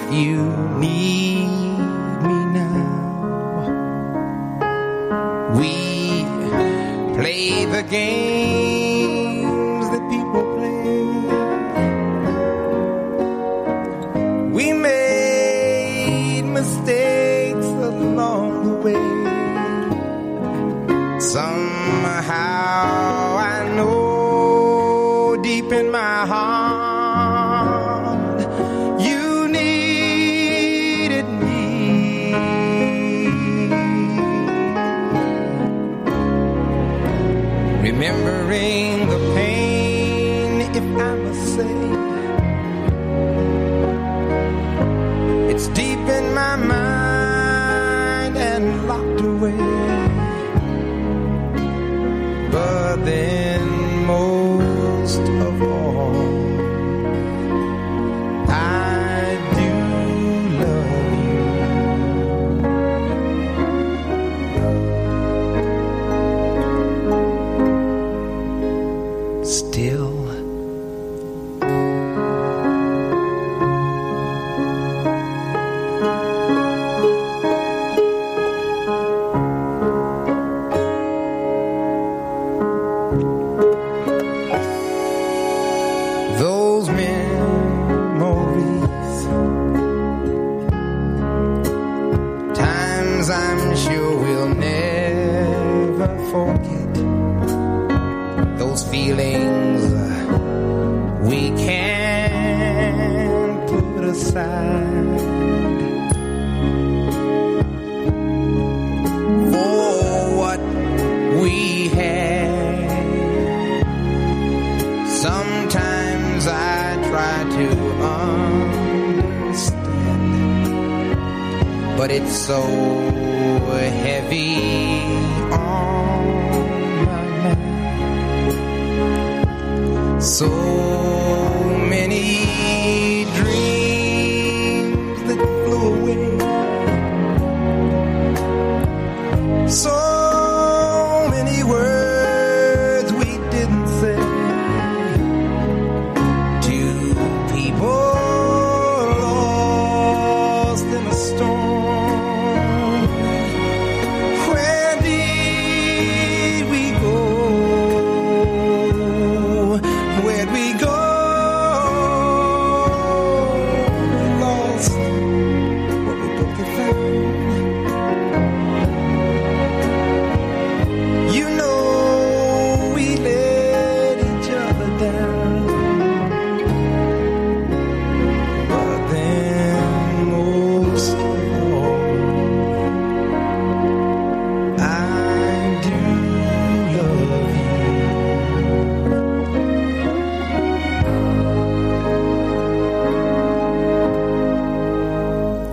if you need me now. We play the games that people play. We made mistakes along the way. Somehow I know deep in my heart Remembering the pain, if I must say, it's deep in my mind Still. those memories. Times I'm sure we can't put aside. For what we had. Sometimes I try to understand, but it's so heavy So many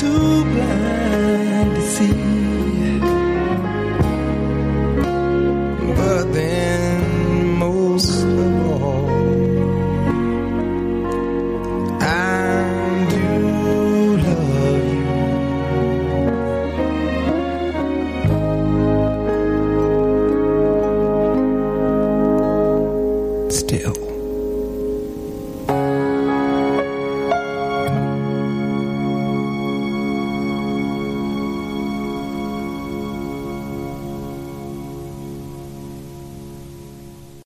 too blind to see.